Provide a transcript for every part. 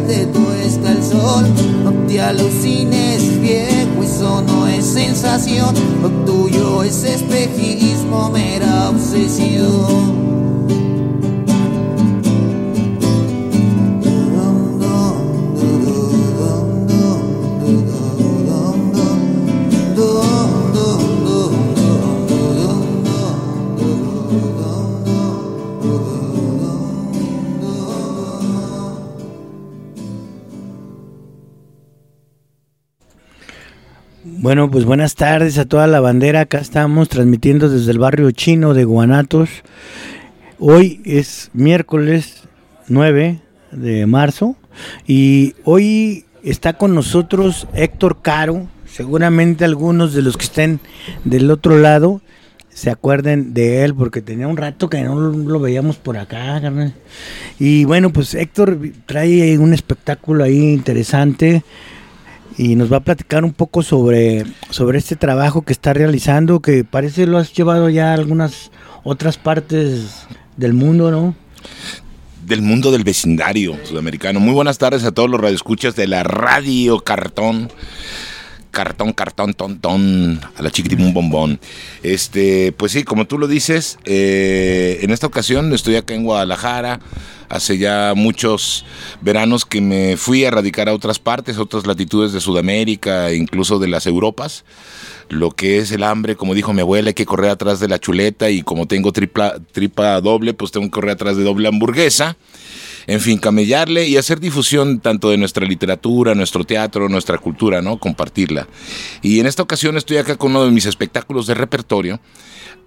Te no te alucines viejo, eso no es sensación, lo tuyo es espejismo, mera obsesión. Bueno, pues buenas tardes a toda la bandera. Acá estamos transmitiendo desde el barrio chino de Guanatos. Hoy es miércoles 9 de marzo y hoy está con nosotros Héctor Caro. Seguramente algunos de los que estén del otro lado se acuerden de él porque tenía un rato que no lo, veíamos por acá. Y bueno, pues Héctor trae un espectáculo ahí interesante y nos va a platicar un poco sobre, sobre este trabajo que está realizando, que parece lo has llevado ya a algunas otras partes del mundo, ¿no? del mundo del vecindario sudamericano. Muy buenas tardes a todos los radioescuchas de la Radio Cartón. Cartón, cartón, tontón, a la chiquitimún bombón. Este, pues sí, como tú lo dices, eh, en esta ocasión estoy acá en Guadalajara. Hace ya muchos veranos que me fui a radicar a otras partes, otras latitudes de Sudamérica, incluso de las Europas. Lo que es el hambre, como dijo mi abuela, hay que correr atrás de la chuleta y como tengo tripla, tripa doble, pues tengo que correr atrás de doble hamburguesa en fin, camellarle y hacer difusión tanto de nuestra literatura, nuestro teatro, nuestra cultura, ¿no? Compartirla. Y en esta ocasión estoy acá con uno de mis espectáculos de repertorio,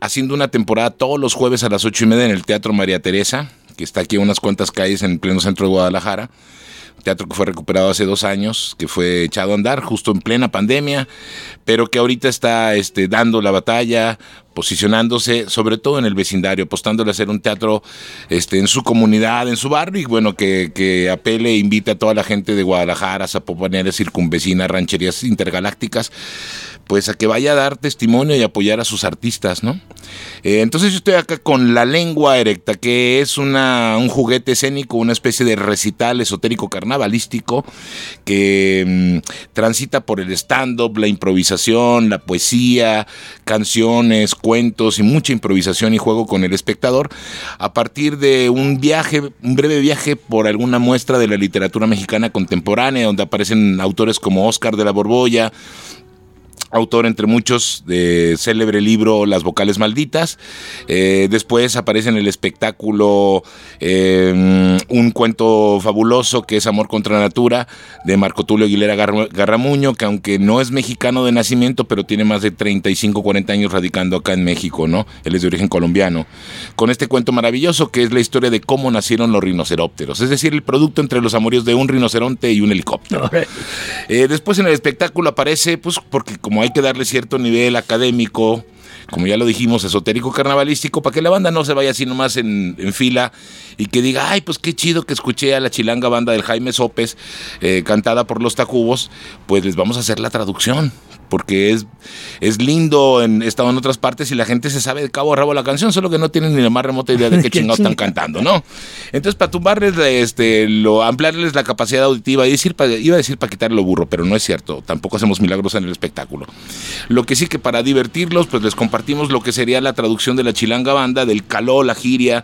haciendo una temporada todos los jueves a las ocho y media en el Teatro María Teresa, que está aquí a unas cuantas calles en pleno centro de Guadalajara. Teatro que fue recuperado hace dos años, que fue echado a andar justo en plena pandemia, pero que ahorita está este, dando la batalla posicionándose sobre todo en el vecindario, apostándole a hacer un teatro este, en su comunidad, en su barrio, y bueno, que, que apele e invita a toda la gente de Guadalajara, Zapopanera, circunvecina, rancherías intergalácticas, pues a que vaya a dar testimonio y apoyar a sus artistas, ¿no? Eh, entonces yo estoy acá con La Lengua Erecta, que es una, un juguete escénico, una especie de recital esotérico carnavalístico que mm, transita por el stand-up, la improvisación, la poesía, canciones, cuentos y mucha improvisación y juego con el espectador. A partir de un viaje, un breve viaje por alguna muestra de la literatura mexicana contemporánea, donde aparecen autores como Oscar de la Borbolla, autor entre muchos de célebre libro Las vocales malditas. Eh, después aparece en el espectáculo eh, un cuento fabuloso que es Amor contra Natura de Marco Tulio Aguilera Garramuño, que aunque no es mexicano de nacimiento, pero tiene más de 35, 40 años radicando acá en México, ¿no? Él es de origen colombiano. Con este cuento maravilloso que es la historia de cómo nacieron los rinocerópteros, es decir, el producto entre los amoríos de un rinoceronte y un helicóptero. Eh, después en el espectáculo aparece, pues porque como hay que darle cierto nivel académico, como ya lo dijimos, esotérico carnavalístico, para que la banda no se vaya así nomás en, en, fila y que diga, ay, pues qué chido que escuché a la chilanga banda del Jaime Sopes eh, cantada por los Tacubos, pues les vamos a hacer la traducción porque es, es lindo, en, en otras partes y la gente se sabe de cabo a rabo la canción, solo que no tienen ni la más remota idea de qué chingados están cantando, ¿no? Entonces, para tumbarles, este, lo, ampliarles la capacidad auditiva, y decir, iba a decir para quitarle lo burro, pero no es cierto, tampoco hacemos milagros en el espectáculo. Lo que sí que para divertirlos, pues les compartimos lo que sería la traducción de la chilanga banda, del caló, la giria,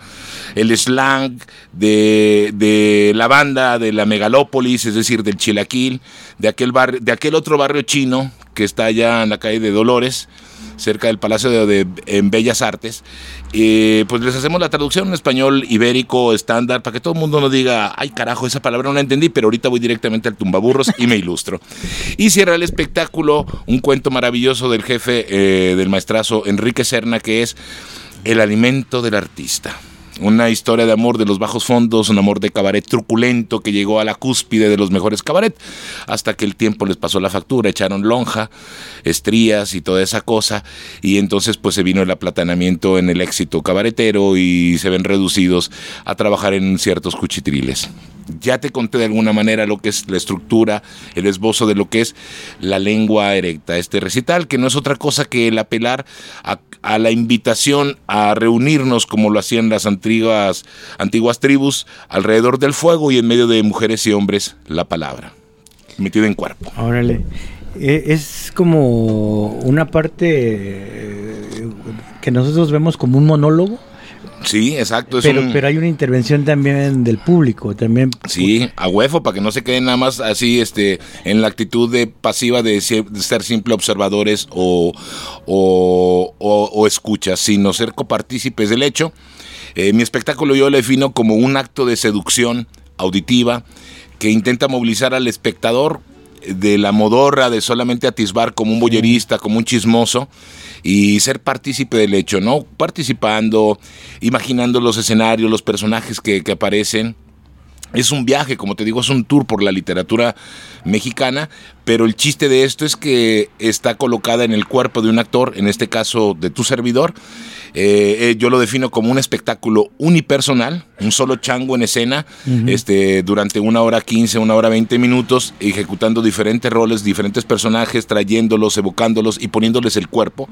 el slang, de, de la banda, de la megalópolis, es decir, del chilaquil, de aquel, barrio, de aquel otro barrio chino que está allá en la calle de Dolores, cerca del Palacio de, en Bellas Artes. pues les hacemos la traducción en español ibérico estándar para que todo el mundo no diga, ay carajo, esa palabra no la entendí, pero ahorita voy directamente al tumbaburros y me ilustro. Y cierra el espectáculo un cuento maravilloso del jefe eh, del maestrazo Enrique Serna que es El alimento del artista. Una historia de amor de los bajos fondos, un amor de cabaret truculento que llegó a la cúspide de los mejores cabaret, hasta que el tiempo les pasó la factura, echaron lonja, estrías y toda esa cosa, y entonces pues se vino el aplatanamiento en el éxito cabaretero y se ven reducidos a trabajar en ciertos cuchitriles. Ya te conté de alguna manera lo que es la estructura, el esbozo de lo que es la lengua erecta, este recital, que no es otra cosa que el apelar a, la invitación a reunirnos como lo hacían las antiguas, antiguas tribus alrededor del fuego y en medio de mujeres y hombres la palabra, metida en cuerpo. Órale. Es como una parte que nosotros vemos como un monólogo. Sí, exacto. pero, un... pero hay una intervención también del público, también. Sí, a huevo, para que no se queden nada más así, este, en la actitud de pasiva de ser, de ser simple observadores o, o, o, o, escuchas, sino ser copartícipes del hecho. Eh, mi espectáculo yo lo defino como un acto de seducción auditiva que intenta movilizar al espectador de la modorra de solamente atisbar como un boyerista, como un chismoso y ser partícipe del hecho, ¿no? Participando, imaginando los escenarios, los personajes que, que aparecen. Es un viaje, como te digo, es un tour por la literatura mexicana, pero el chiste de esto es que está colocada en el cuerpo de un actor, en este caso de tu servidor. Eh, eh, yo lo defino como un espectáculo unipersonal, un solo chango en escena, uh -huh. este, durante una hora quince, una hora veinte minutos, ejecutando diferentes roles, diferentes personajes, trayéndolos, evocándolos y poniéndoles el cuerpo,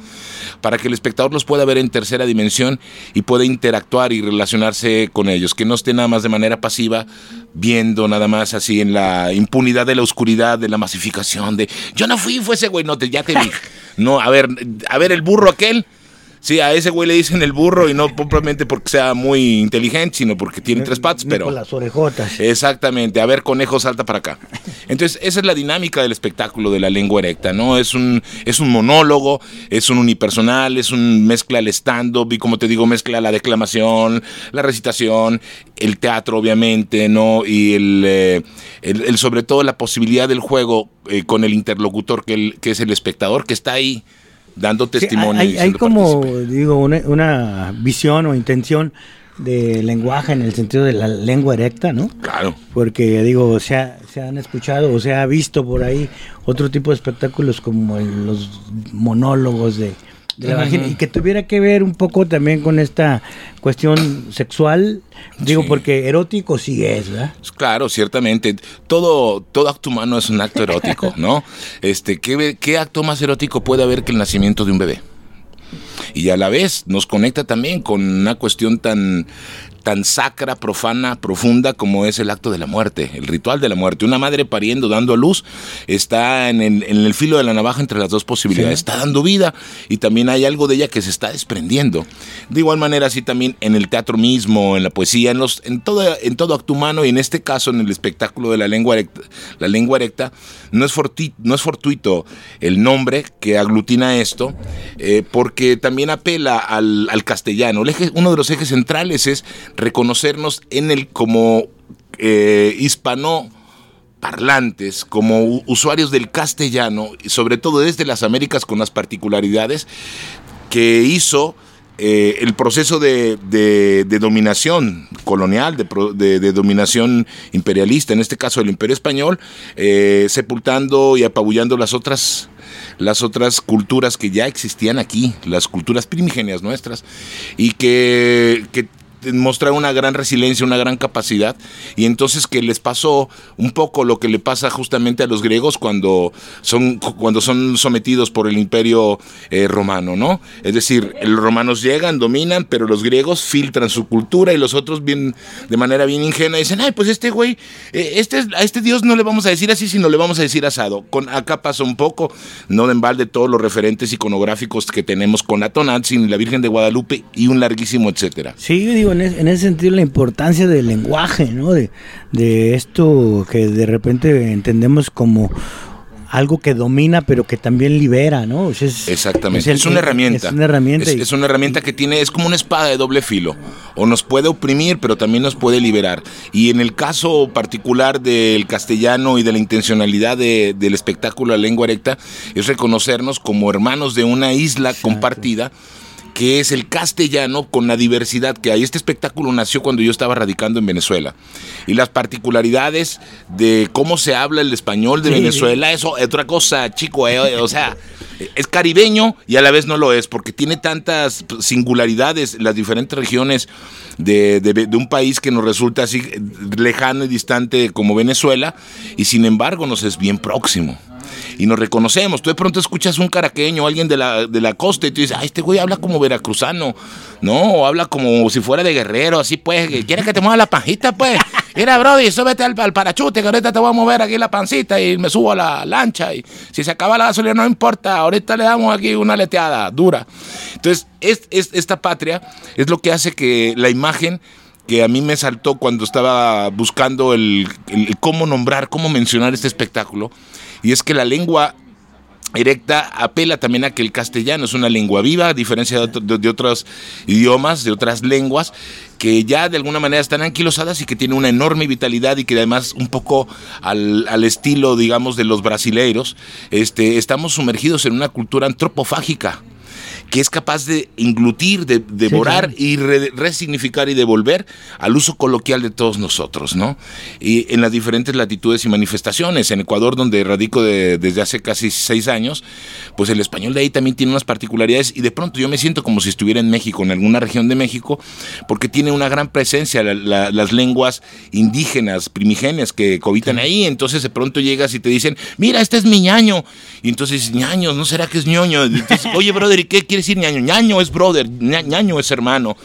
para que el espectador los pueda ver en tercera dimensión y pueda interactuar y relacionarse con ellos, que no esté nada más de manera pasiva, viendo nada más así en la impunidad de la oscuridad, de la masificación, de yo no fui, fue ese güey, no, te, ya te vi. No, a ver, a ver el burro aquel. Sí, a ese güey le dicen el burro y no propiamente porque sea muy inteligente, sino porque tiene tres patas, pero... Con las orejotas. Exactamente, a ver, conejo, salta para acá. Entonces, esa es la dinámica del espectáculo de la lengua erecta, ¿no? Es un, es un monólogo, es un unipersonal, es un mezcla el stand-up y como te digo, mezcla la declamación, la recitación, el teatro, obviamente, ¿no? Y el, eh, el, el sobre todo la posibilidad del juego eh, con el interlocutor que, el, que es el espectador, que está ahí dando testimonio. Sí, hay, hay como, digo, una, una, visión o intención de lenguaje en el sentido de la lengua erecta, ¿no? Claro. Porque, digo, se, ha, se han escuchado o se ha visto por ahí otro tipo de espectáculos como el, los monólogos de de la vagina y que tuviera que ver un poco también con esta cuestión sexual, digo Sí. porque erótico sí es, ¿verdad? Pues Claro, ciertamente. Todo, todo acto humano es un acto erótico, ¿no? Este, ¿qué, ¿Qué acto más erótico puede haber que el nacimiento de un bebé? Y a la vez nos conecta también con una cuestión tan, tan sacra, profana, profunda como es el acto de la muerte, el ritual de la muerte. Una madre pariendo, dando a luz, está en el, en el filo de la navaja entre las dos posibilidades. Está dando vida y también hay algo de ella que se está desprendiendo. De igual manera, así también en el teatro mismo, en la poesía, en, los, en, todo, en todo acto humano y en este caso en el espectáculo de la lengua erecta, la lengua erecta no, es forti- no es fortuito el nombre que aglutina esto, eh, porque también apela al, al castellano. El eje- uno de los ejes centrales es reconocernos en el como eh, hispano parlantes, como usuarios del castellano, y sobre todo desde las Américas con las particularidades que hizo eh, el proceso de, de- dominación colonial, de, de- dominación imperialista, en este caso el imperio español, eh, sepultando y apabullando las otras las otras culturas que ya existían aquí, las culturas primigenias nuestras, y que mostrar una gran resiliencia, una gran capacidad, y entonces que les pasó un poco lo que le pasa justamente a los griegos cuando son, cuando son sometidos por el imperio eh, romano, ¿no? Es decir, los romanos llegan, dominan, pero los griegos filtran su cultura y los otros bien, de manera bien ingenua dicen, ay, pues este güey, eh, este, es- a este dios no le vamos a decir así, sino le vamos a decir asado. Con, acá pasa un poco, no de embalde todos los referentes iconográficos que tenemos con la Tonantzin, la Virgen de Guadalupe y un larguísimo etcétera. Sí, digo, en, es- en ese sentido la importancia del lenguaje, ¿no? De, de esto que de repente entendemos como algo que domina, pero que también libera, ¿no? O sea, es- Exactamente, el- es, una herramienta. Es una herramienta. Es, y- es una herramienta que tiene, es como una espada de doble filo. O nos puede oprimir, pero también nos puede liberar. Y en el caso particular del castellano y de la intencionalidad de- del espectáculo a lengua erecta, es reconocernos como hermanos de una isla compartida que es el castellano con la diversidad que hay. Este espectáculo nació cuando yo estaba radicando en Venezuela. Y las particularidades de cómo se habla el español de Sí. Venezuela, eso es otra cosa, chico. eh, o sea, es caribeño y a la vez no lo es, porque tiene tantas singularidades en las diferentes regiones de, de- de un país que nos resulta así eh, lejano y distante como Venezuela, y sin embargo nos es bien próximo y nos reconocemos. Tú de pronto escuchas un caraqueño, alguien de la, de la costa, y tú dices, ah, este güey habla como veracruzano, ¿no? O habla como si fuera de guerrero, así pues, ¿quieres que te mueva la panjita, pues? Mira, Brody, súbete al, al parachute, que ahorita te voy a mover aquí la pancita y me subo a la lancha. Y si se acaba la gasolina, no importa, ahorita le damos aquí una leteada dura. Entonces, es, es- esta patria es lo que hace que la imagen que a mí me saltó cuando estaba buscando el, cómo nombrar, cómo mencionar este espectáculo, y es que la lengua erecta apela también a que el castellano es una lengua viva, a diferencia de, de- de otros idiomas, de otras lenguas, que ya de alguna manera están anquilosadas y que tienen una enorme vitalidad y que además un poco al, al estilo, digamos, de los brasileiros, este, estamos sumergidos en una cultura antropofágica que es capaz de inglutir, de devorar claro. y re- resignificar y devolver al uso coloquial de todos nosotros, ¿no? Y en las diferentes latitudes y manifestaciones. En Ecuador, donde radico de- desde hace casi seis años, pues el español de ahí también tiene unas particularidades y de pronto yo me siento como si estuviera en México, en alguna región de México, porque tiene una gran presencia la- la- las lenguas indígenas, primigenias que cohabitan ahí. Entonces de pronto llegas y te dicen, mira, este es mi ñaño. Y entonces, ñaño, ¿no será que es ñoño? Entonces, Oye, brother, ¿y qué quiere decir ñaño? ñaño es brother, ña- ñaño es hermano.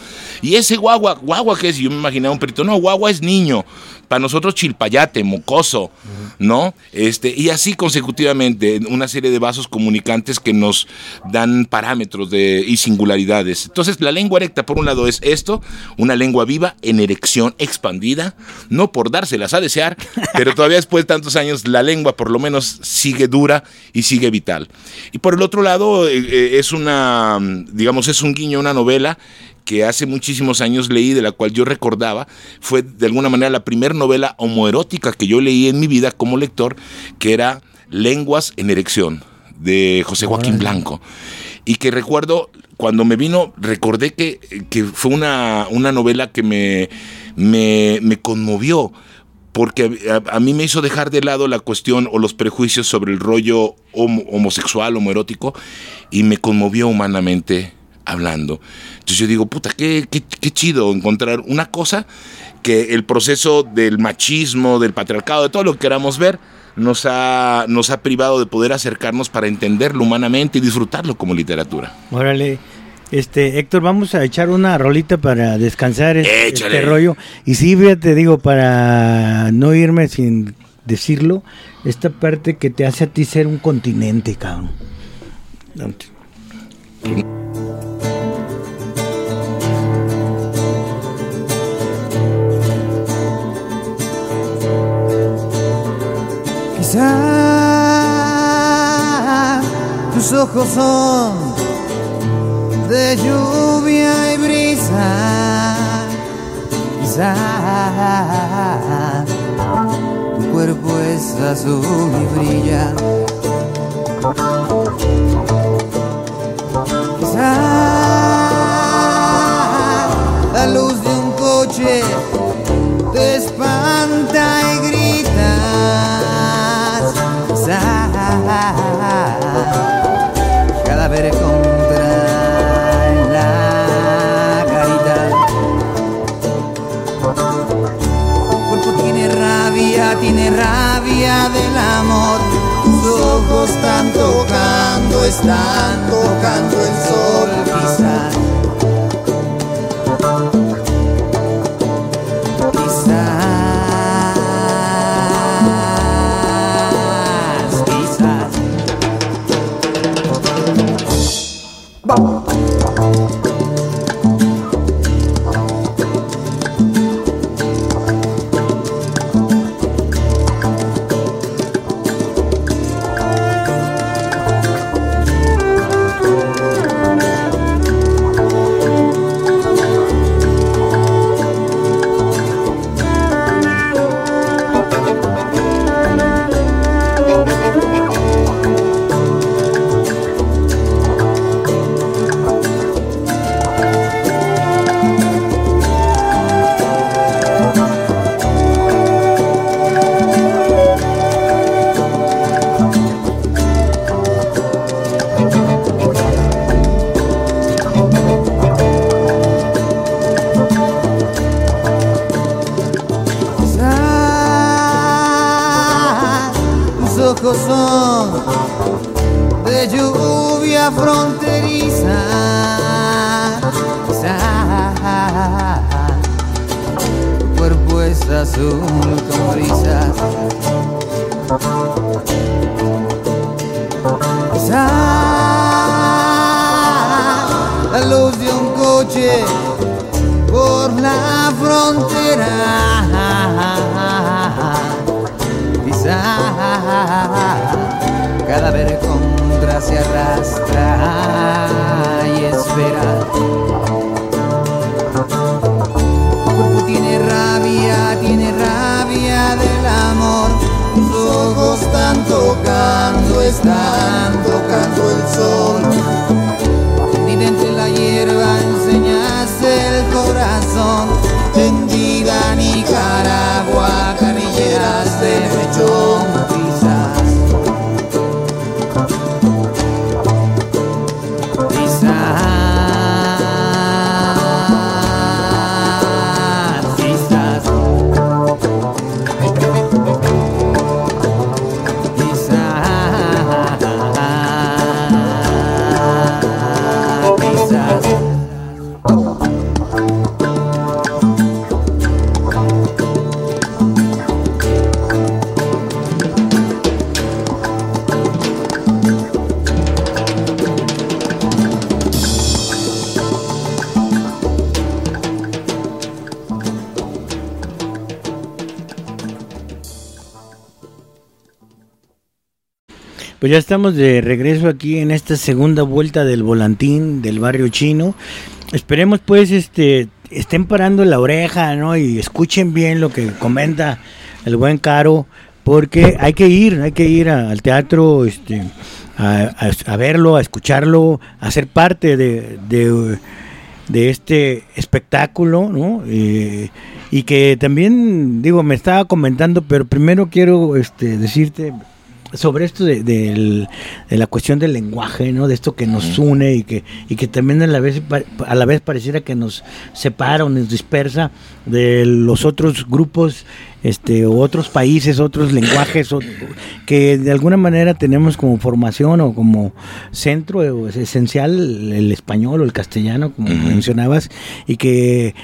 Y ese guagua, guagua que es, yo me imaginaba un perito, no, guagua es niño. Para nosotros chilpayate, mocoso, ¿no? Este, y así consecutivamente, una serie de vasos comunicantes que nos dan parámetros de, y singularidades. Entonces, la lengua erecta, por un lado, es esto, una lengua viva en erección expandida, no por dárselas a desear, pero todavía después de tantos años, la lengua por lo menos sigue dura y sigue vital. Y por el otro lado, eh, eh, es una, digamos, es un guiño, una novela que hace muchísimos años leí, de la cual yo recordaba, fue de alguna manera la primera novela homoerótica que yo leí en mi vida como lector, que era Lenguas en Erección, de José Joaquín Blanco. Y que recuerdo, cuando me vino, recordé que, que fue una, una novela que me, me, me conmovió porque a, a mí me hizo dejar de lado la cuestión o los prejuicios sobre el rollo homo- homosexual, homoerótico, y me conmovió humanamente hablando. Entonces yo digo, puta, qué, qué, qué chido encontrar una cosa que el proceso del machismo, del patriarcado, de todo lo que queramos ver, nos ha, nos ha privado de poder acercarnos para entenderlo humanamente y disfrutarlo como literatura. Órale. Este, Héctor, vamos a echar una rolita para descansar este, este rollo. Y sí, fíjate, digo, para no irme sin decirlo, esta parte que te hace a ti ser un continente, cabrón. Quizá tus ojos son de lluvia y brisa. Quizá tu cuerpo es azul y brilla. Quizá la luz de un coche te espanta y gritas. Rabia, del amor. Tus ojos están tocando, están tocando el sol, quizás. Quizás, quizás. Quizás Pues ya estamos de regreso aquí en esta segunda vuelta del volantín del barrio chino. Esperemos pues este estén parando la oreja, ¿no? Y escuchen bien lo que comenta el buen Caro, porque hay que ir, hay que ir al teatro, este, a, verlo, a escucharlo, a ser parte de, de, de este espectáculo, ¿no? Eh, y que también, digo, me estaba comentando, pero primero quiero este, decirte sobre esto de, del- de la cuestión del lenguaje, ¿no? De esto que nos une y que, y que también a la vez a la vez pareciera que nos separa o nos dispersa de los otros grupos, este, o otros países, otros lenguajes, o- que de alguna manera tenemos como formación o como centro eh, esencial el español o el castellano, como mencionabas, y que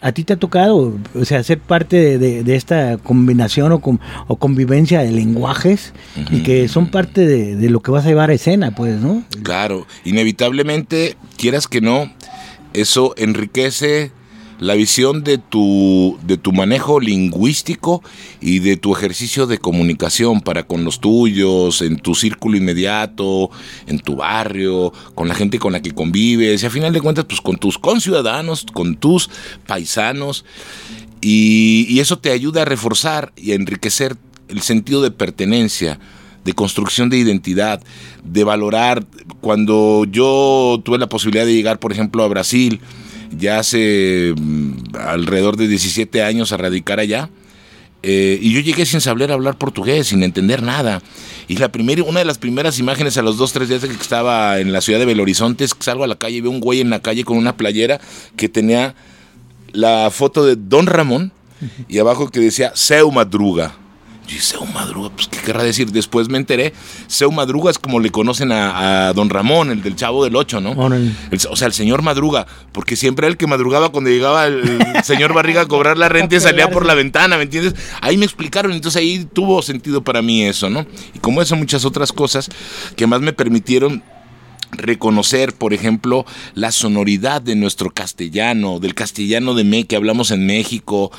a ti te ha tocado, o sea, ser parte de, de- de esta combinación o, com- o convivencia de lenguajes y que son parte de, de lo que vas a llevar a escena, pues, ¿no? Claro, inevitablemente, quieras que no, eso enriquece la visión de tu, de tu manejo lingüístico y de tu ejercicio de comunicación para con los tuyos, en tu círculo inmediato, en tu barrio, con la gente con la que convives, y a final de cuentas, pues con tus conciudadanos, con tus paisanos, y, y eso te ayuda a reforzar y a enriquecer el sentido de pertenencia, de construcción de identidad, de valorar. Cuando yo tuve la posibilidad de llegar, por ejemplo, a Brasil, ya hace mm, alrededor de 17 años a radicar allá, eh, y yo llegué sin saber hablar portugués, sin entender nada. Y la primera, una de las primeras imágenes a los dos, tres días que estaba en la ciudad de Belo Horizonte es que salgo a la calle y veo un güey en la calle con una playera que tenía la foto de Don Ramón y abajo que decía Seu Madruga. Yo dije, Seu Madruga, pues ¿qué querrá decir? Después me enteré, Seu Madruga es como le conocen a, a Don Ramón, el del Chavo del Ocho, ¿no? Órale. El- o sea, el señor Madruga, porque siempre era el que madrugaba cuando llegaba el señor Barriga a cobrar la renta y salía por la ventana, ¿me entiendes? Ahí me explicaron, entonces ahí tuvo sentido para mí eso, ¿no? Y como eso, muchas otras cosas que más me permitieron reconocer, por ejemplo, la sonoridad de nuestro castellano, del castellano de me que hablamos en México,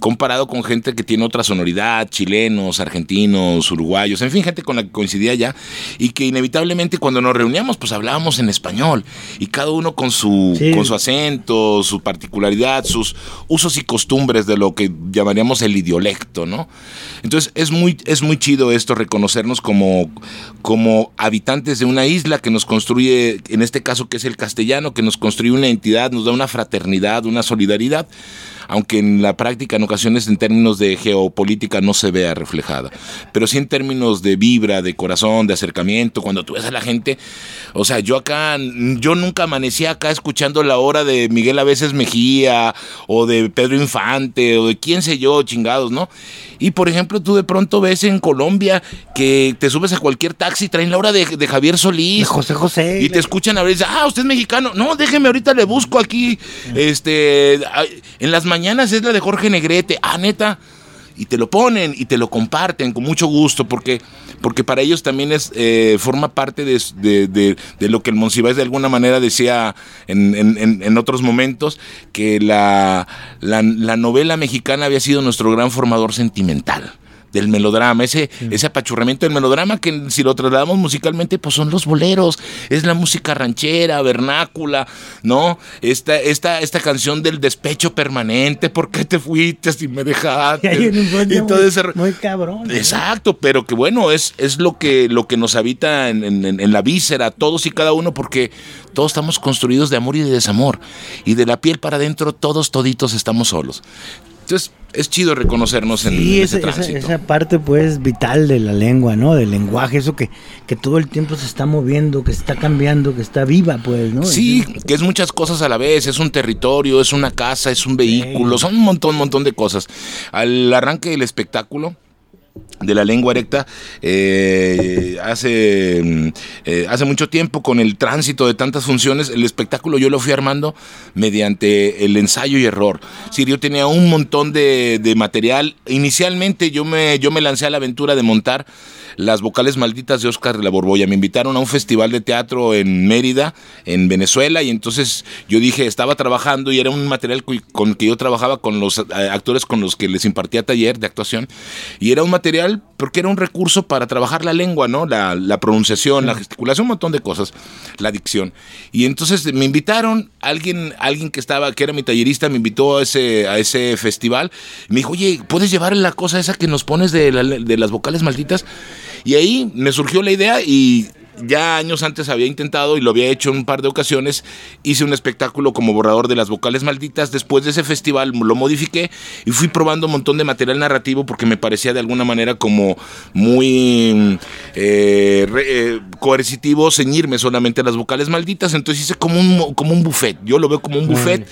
comparado con gente que tiene otra sonoridad, chilenos, argentinos, uruguayos, en fin, gente con la que coincidía ya, y que inevitablemente cuando nos reuníamos, pues hablábamos en español, y cada uno con su, Sí. con su acento, su particularidad, sus usos y costumbres de lo que llamaríamos el idiolecto, ¿no? Entonces es muy, es muy chido esto, reconocernos como, como habitantes de una isla que nos construye, en este caso que es el castellano, que nos construye una entidad, nos da una fraternidad, una solidaridad, aunque en la práctica en ocasiones en términos de geopolítica no se vea reflejada, pero sí en términos de vibra, de corazón, de acercamiento, cuando tú ves a la gente, o sea, yo acá, yo nunca amanecí acá escuchando la hora de Miguel a veces Mejía, o de Pedro Infante, o de quién sé yo, chingados, ¿no? Y por ejemplo, tú de pronto ves en Colombia que te subes a cualquier taxi traen la hora de, de Javier Solís. De José José. Y te escuchan a ver y dicen, ah, usted es mexicano. No, déjeme, ahorita le busco aquí. Este, en las mañanas es la de Jorge Negrete. Ah, neta. Y te lo ponen y te lo comparten con mucho gusto porque, porque para ellos también es eh, forma parte de, de- de- lo que el Monsiváis de alguna manera decía en- en- en otros momentos, que la, la, la novela mexicana había sido nuestro gran formador sentimental del melodrama, ese, ese apachurramiento del melodrama que si lo trasladamos musicalmente, pues son los boleros, es la música ranchera, vernácula, ¿no? Esta, esta, esta canción del despecho permanente, ¿por qué te fuiste si me dejaste? Y todo muy, ese ro- muy cabrón. ¿no? Exacto, pero que bueno, es, es lo, que, lo que nos habita en, en- en la víscera, todos y cada uno, porque todos estamos construidos de amor y de desamor. Y de la piel para adentro, todos, toditos estamos solos. Entonces, es chido reconocernos en, Sí, esa, ese esa- tránsito. esa parte pues vital de la lengua, ¿no? Del lenguaje, eso que, que todo el tiempo se está moviendo, que se está cambiando, que está viva, pues, ¿no? Sí, que es muchas cosas a la vez, es un territorio, es una casa, es un vehículo, son un montón, montón de cosas. Al arranque del espectáculo de la lengua erecta eh, hace, mm, eh, hace mucho tiempo con el tránsito de tantas funciones el espectáculo yo lo fui armando mediante el ensayo y error. Sí, yo tenía un montón de, de material. Inicialmente yo me, yo me lancé a la aventura de montar las vocales malditas de Oscar de la Borbolla. Me invitaron a un festival de teatro en Mérida, en Venezuela, y entonces yo dije, estaba trabajando y era un material con que yo trabajaba con los eh, actores con los que les impartía taller de actuación, y era un material porque era un recurso para trabajar la lengua, ¿no? La, la pronunciación, la gesticulación, un montón de cosas, la dicción. Y entonces me invitaron, alguien, alguien que estaba, que era mi tallerista, me invitó a ese, a ese festival, me dijo, oye, ¿puedes llevar la cosa esa que nos pones de, la- de las vocales malditas? Y ahí me surgió la idea y ya años antes había intentado y lo había hecho en un par de ocasiones. Hice un espectáculo como borrador de las vocales malditas. Después de ese festival lo modifiqué y fui probando un montón de material narrativo porque me parecía de alguna manera como muy eh, eh, coercitivo ceñirme solamente a las vocales malditas. Entonces hice como un, como un buffet. Yo lo veo como un buffet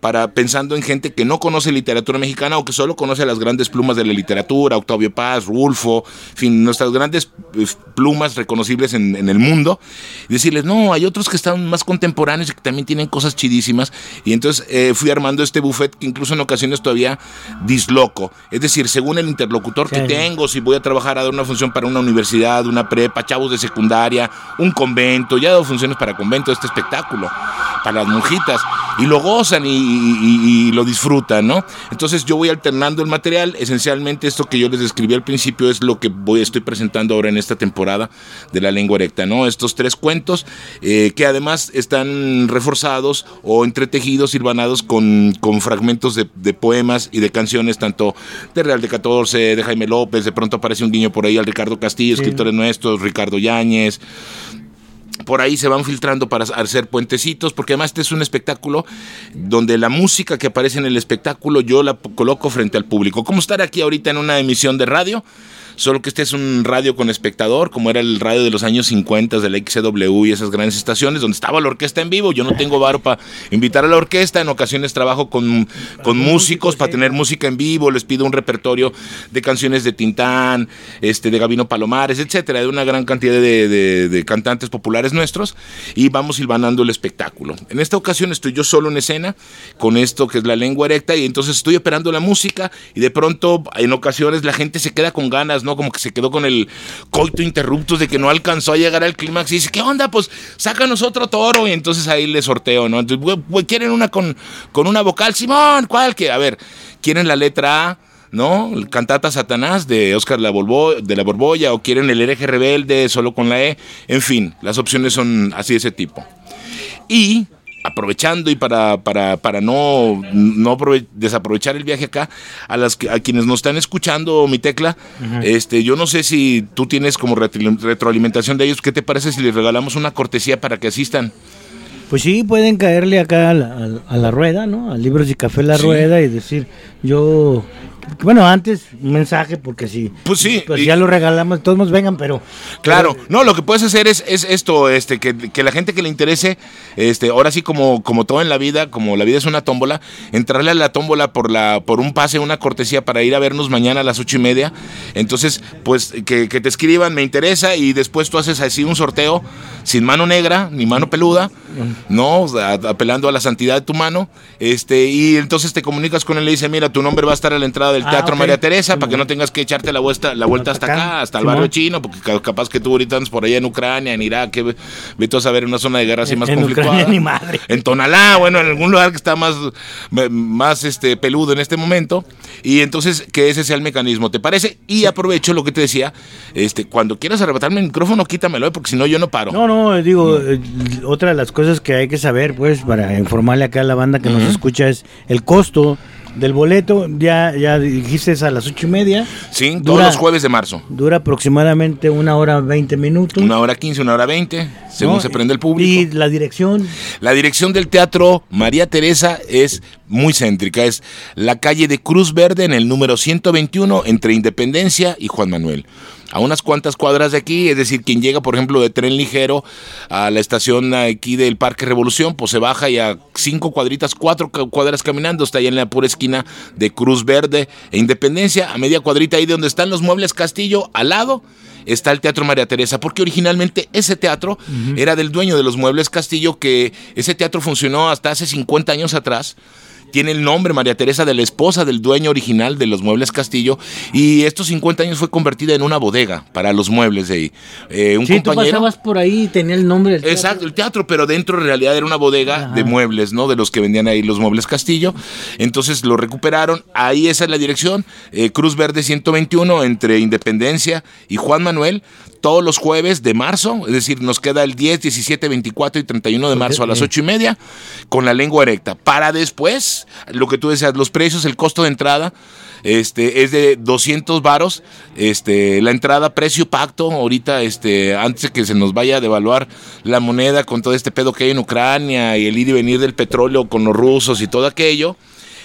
para pensando en gente que no conoce literatura mexicana o que solo conoce las grandes plumas de la literatura, Octavio Paz, Rulfo, en fin, nuestras grandes eh, plumas reconocibles en, en el mundo. Y decirles, no, hay otros que están más contemporáneos y que también tienen cosas chidísimas. Y entonces eh, fui armando este buffet que incluso en ocasiones todavía disloco. Es decir, según el interlocutor que tengo, si voy a trabajar a dar una función para una universidad, una prepa, chavos de secundaria, un convento, ya he dado funciones para convento, este espectáculo, para las monjitas, y lo gozan y, y- y lo disfrutan, ¿no? Entonces yo voy alternando el material, esencialmente esto que yo les describí al principio es lo que voy, estoy presentando ahora en esta temporada de la lengua erecta, ¿no? Estos tres cuentos eh, que además están reforzados o entretejidos, hilvanados con, con fragmentos de, de poemas y de canciones, tanto de Real de 14, de Jaime López, de pronto aparece un guiño por ahí al Ricardo Castillo, escritores nuestros, Ricardo Yáñez, por ahí se van filtrando para hacer puentecitos, porque además este es un espectáculo donde la música que aparece en el espectáculo yo la coloco frente al público. Como estar aquí ahorita en una emisión de radio, solo que este es un radio con espectador, como era el radio de los años 50 de la XCW y esas grandes estaciones, donde estaba la orquesta en vivo. Yo no tengo varo para invitar a la orquesta, en ocasiones trabajo con, con músicos para tener música en vivo, les pido un repertorio de canciones de Tintán, este, de Gabino Palomares, etcétera, de una gran cantidad de, de- de cantantes populares nuestros, y vamos silvanando el espectáculo. En esta ocasión estoy yo solo en escena, con esto que es la lengua erecta, y entonces estoy operando la música, y de pronto, en ocasiones, la gente se queda con ganas, ¿no? Como que se quedó con el coito interruptus de que no alcanzó a llegar al clímax, y dice, ¿qué onda? Pues sácanos otro toro, y entonces ahí le sorteo, ¿no? Entonces, ¿quieren una con, con una vocal? Simón, ¿cuál? que A ver, ¿quieren la letra A? ¿no? Cantata Satanás de Oscar de la Borbolla o quieren el hereje rebelde solo con la E. En fin, las opciones son así de ese tipo. Y aprovechando y para, para, para no, no aprove- desaprovechar el viaje acá, a, las que- a quienes nos están escuchando, mi tecla, este, yo no sé si tú tienes como retro- retroalimentación de ellos, ¿qué te parece si les regalamos una cortesía para que asistan? Pues sí, pueden caerle acá a la, a la rueda, ¿no? A Libros y Café La Sí. Rueda y decir, yo... Bueno, antes un mensaje, porque si Pues sí, pues y- ya lo regalamos, todos nos vengan, pero... Claro, no, lo que puedes hacer es, es esto, este, que, que la gente que le interese, este, ahora sí como, como todo en la vida, como la vida es una tómbola, entrarle a la tómbola por la, por un pase, una cortesía para ir a vernos mañana a las ocho y media. Entonces, pues que, que te escriban, me interesa, y después tú haces así un sorteo sin mano negra, ni mano peluda, no, O sea, apelando a la santidad de tu mano, este, y entonces te comunicas con él y le dice, mira, tu nombre va a estar a la entrada del Ah, Teatro. María Teresa, para que no tengas que echarte la vuelta, la vuelta hasta acá, hasta el barrio chino, porque ca- capaz que tú ahorita andas por allá en Ucrania, en Irak, que ve- vete a saber una zona de guerra así más En conflictuada. Ucrania ni madre. En Tonalá, bueno, en algún lugar que está más, más este, peludo en este momento. Y entonces que ese sea el mecanismo, ¿te parece? Y aprovecho lo que te decía, este, cuando quieras arrebatarme el micrófono, quítamelo, ¿eh? porque si no yo no paro. No, no, digo, eh, otra de las cosas que hay que saber, pues, para informarle acá a la banda que nos escucha es el costo del boleto. Ya, ya dijiste es a las ocho y media. Sí, todos los jueves de marzo. Dura aproximadamente una hora veinte minutos. Una hora quince, una hora veinte, según ¿no? se prende el público. Y la dirección. La dirección del teatro María Teresa es muy céntrica, es la calle de Cruz Verde en el número 121 entre Independencia y Juan Manuel. A unas cuantas cuadras de aquí, es decir, quien llega, por ejemplo, de tren ligero a la estación aquí del Parque Revolución, pues se baja y a cinco cuadritas, cuatro cuadras caminando, está ahí en la pura esquina de Cruz Verde e Independencia, a media cuadrita ahí de donde están los muebles Castillo, al lado está el Teatro María Teresa, porque originalmente ese teatro era del dueño de los Muebles Castillo, que ese teatro funcionó hasta hace 50 años atrás. Tiene el nombre María Teresa de la esposa del dueño original de los Muebles Castillo y estos 50 años fue convertida en una bodega para los muebles de ahí. Eh, un Sí, tú compañero... pasabas por ahí y tenía el nombre del teatro. Exacto, el teatro, pero dentro en realidad era una bodega Ajá. de muebles, ¿no? De los que vendían ahí los muebles Castillo. Entonces lo recuperaron. Ahí esa es la dirección. eh, Cruz Verde 121 entre Independencia y Juan Manuel. Todos los jueves de marzo, es decir, nos queda el 10, 17, 24 y 31 de marzo a las 8 y media con la lengua erecta. Para después, lo que tú decías, los precios, el costo de entrada. Este, es de 200 varos, este, la entrada precio pacto, ahorita, este, antes de que se nos vaya a devaluar la moneda con todo este pedo que hay en Ucrania y el ir y venir del petróleo con los rusos y todo aquello,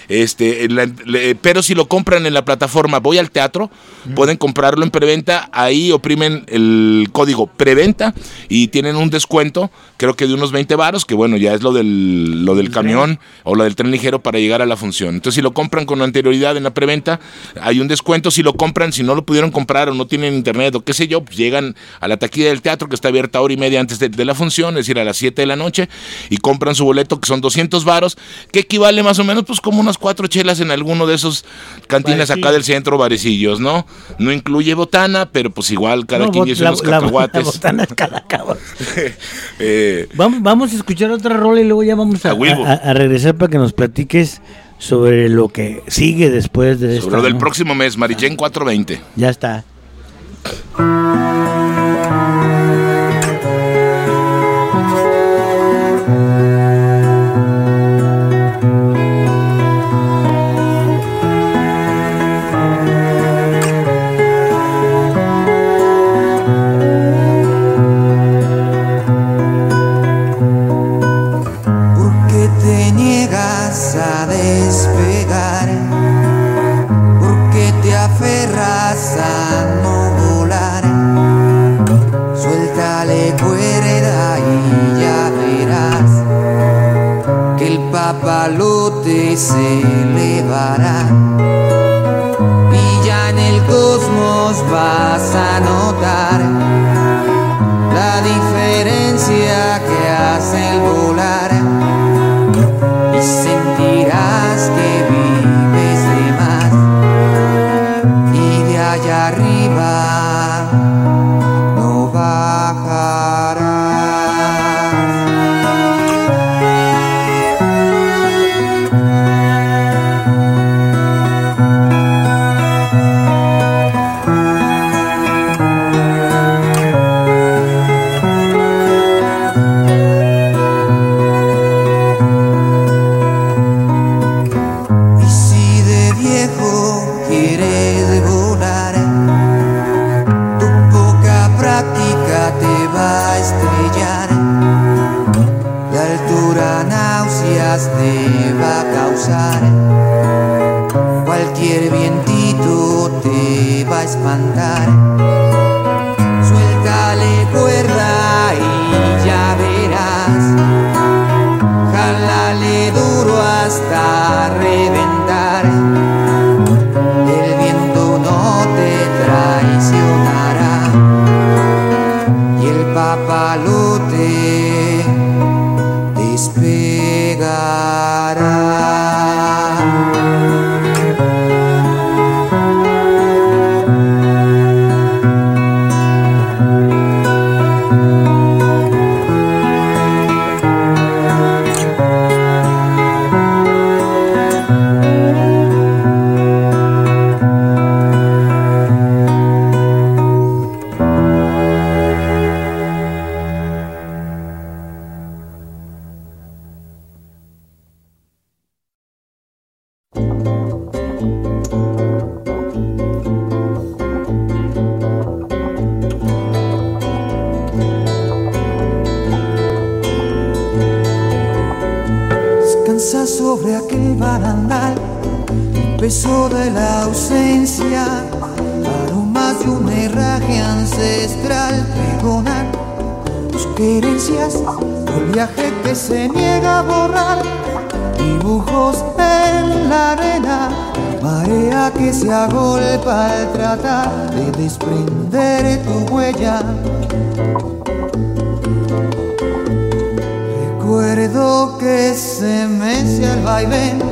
este, la- le- pero si lo compran en la plataforma Voy al Teatro, pueden comprarlo en preventa. Ahí oprimen el código preventa y tienen un descuento, creo que de unos 20 varos, que bueno, ya es lo del, lo del camión o lo del tren ligero para llegar a la función. Entonces, si lo compran con anterioridad en la preventa, hay un descuento. Si lo compran, si no lo pudieron comprar o no tienen internet o qué sé yo, pues llegan a la taquilla del teatro que está abierta hora y media antes de, de la función, es decir, a las 7 de la noche, y compran su boleto que son 200 varos, que equivale más o menos pues como unas cuatro chelas en alguno de esos cantinas acá Barecillos. del centro, barecillos, ¿no? No incluye botana, pero pues igual cada No, quien la- unos la- la cacahuates. botana es cada. Eh, Vamos, vamos a escuchar otra rola y luego ya vamos a, regresar para que nos platiques sobre lo que sigue después de esto. sobre lo del ¿no? próximo mes, Marichen 420. Ya está. Papalote se elevará. Y ya en el cosmos vas a notar peso de la ausencia, aromas de un herraje ancestral pregonar tus querencias, oleaje que se niega a borrar, dibujos en la arena, marea que se agolpa al tratar de desprender tu huella. Recuerdo que se mece al vaivén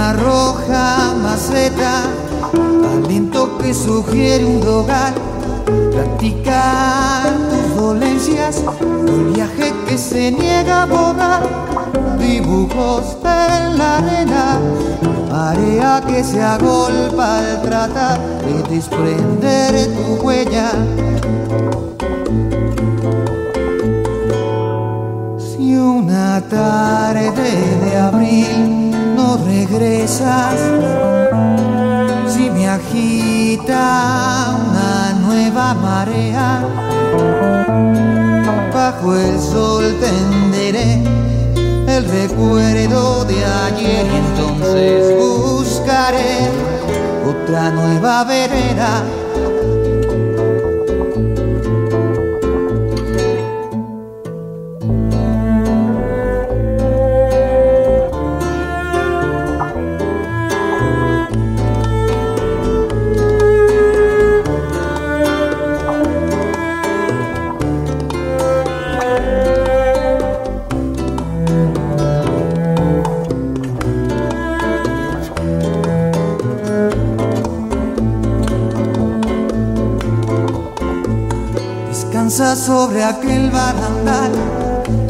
una roja maceta, aliento que sugiere un hogar practicar tus dolencias, el viaje que se niega a borrar, dibujos en la arena, marea que se agolpa al tratar de desprender tu huella. Si una tarde de abril regresas. Si me agita una nueva marea, bajo el sol tenderé el recuerdo de ayer y entonces buscaré otra nueva vereda. Aquel barandal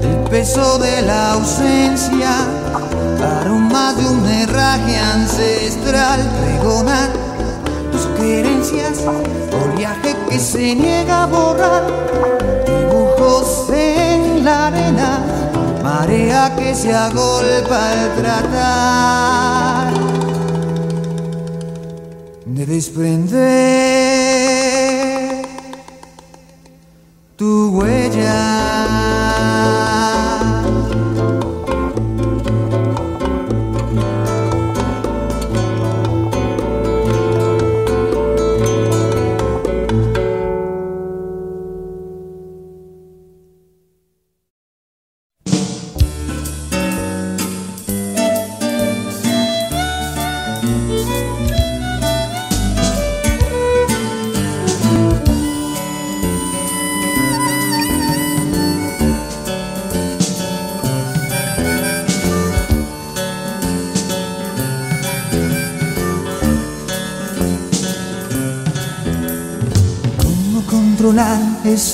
el peso de la ausencia, aroma de un herraje ancestral, pregonan tus querencias, oleaje que se niega a borrar, dibujos en la arena, marea que se agolpa al tratar de desprender